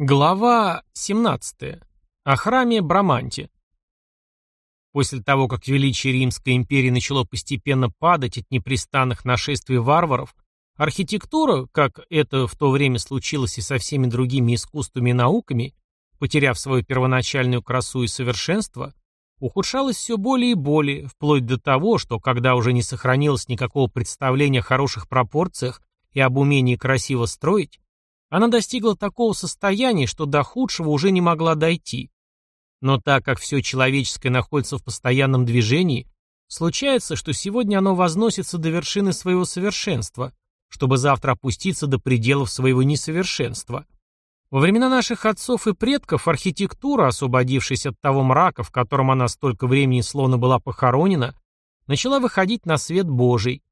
Глава 17. О храме Браманте. После того, как величие Римской империи начало постепенно падать от непрестанных нашествий варваров, архитектура, как это в то время случилось и со всеми другими искусствами и науками, потеряв свою первоначальную красу и совершенство, ухудшалась все более и более, вплоть до того, что, когда уже не сохранилось никакого представления о хороших пропорциях и об умении красиво строить, она достигла такого состояния, что до худшего уже не могла дойти. Но так как все человеческое находится в постоянном движении, случается, что сегодня оно возносится до вершины своего совершенства, чтобы завтра опуститься до пределов своего несовершенства. Во времена наших отцов и предков архитектура, освободившись от того мрака, в котором она столько времени словно была похоронена, начала выходить на свет Божий,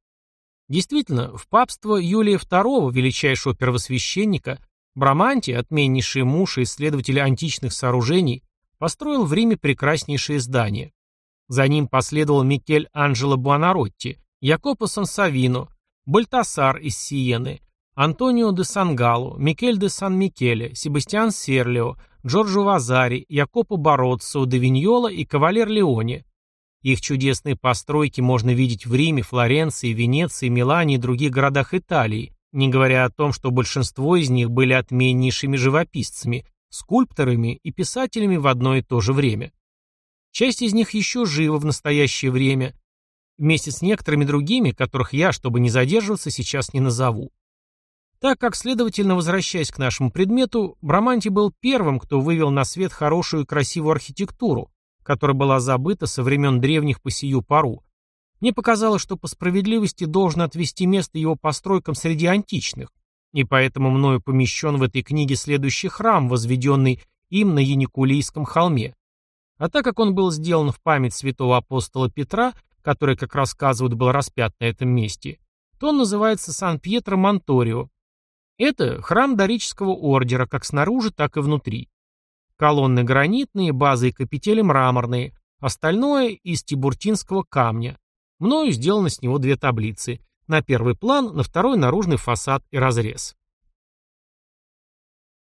Действительно, в папство Юлия II, величайшего первосвященника, Браманти, отменнейший муж и исследователь античных сооружений, построил в Риме прекраснейшее здание. За ним последовал Микель Анджело Буонаротти, Якопо Сансавино, Бальтасар из Сиены, Антонио де Сангало, Микель де Сан-Микеле, Себастьян Серлио, Джорджо Вазари, Якопо Бароццо, де Виньола и Кавалер Леоне. Их чудесные постройки можно видеть в Риме, Флоренции, Венеции, Милане и других городах Италии, не говоря о том, что большинство из них были отменнейшими живописцами, скульпторами и писателями в одно и то же время. Часть из них еще жива в настоящее время, вместе с некоторыми другими, которых я, чтобы не задерживаться, сейчас не назову. Так как, следовательно, возвращаясь к нашему предмету, Браманти был первым, кто вывел на свет хорошую и красивую архитектуру, которая была забыта со времен древних по сию пору. Мне показалось, что по справедливости должен отвести место его постройкам среди античных, и поэтому мною помещен в этой книге следующий храм, возведенный им на Яникулийском холме. А так как он был сделан в память святого апостола Петра, который, как рассказывают, был распят на этом месте, то он называется Сан-Пьетро Монторио. Это храм дорического ордера, как снаружи, так и внутри. Колонны гранитные, базы и капители мраморные, остальное из тибуртинского камня. Мною сделано с него две таблицы. На первый план, на второй наружный фасад и разрез.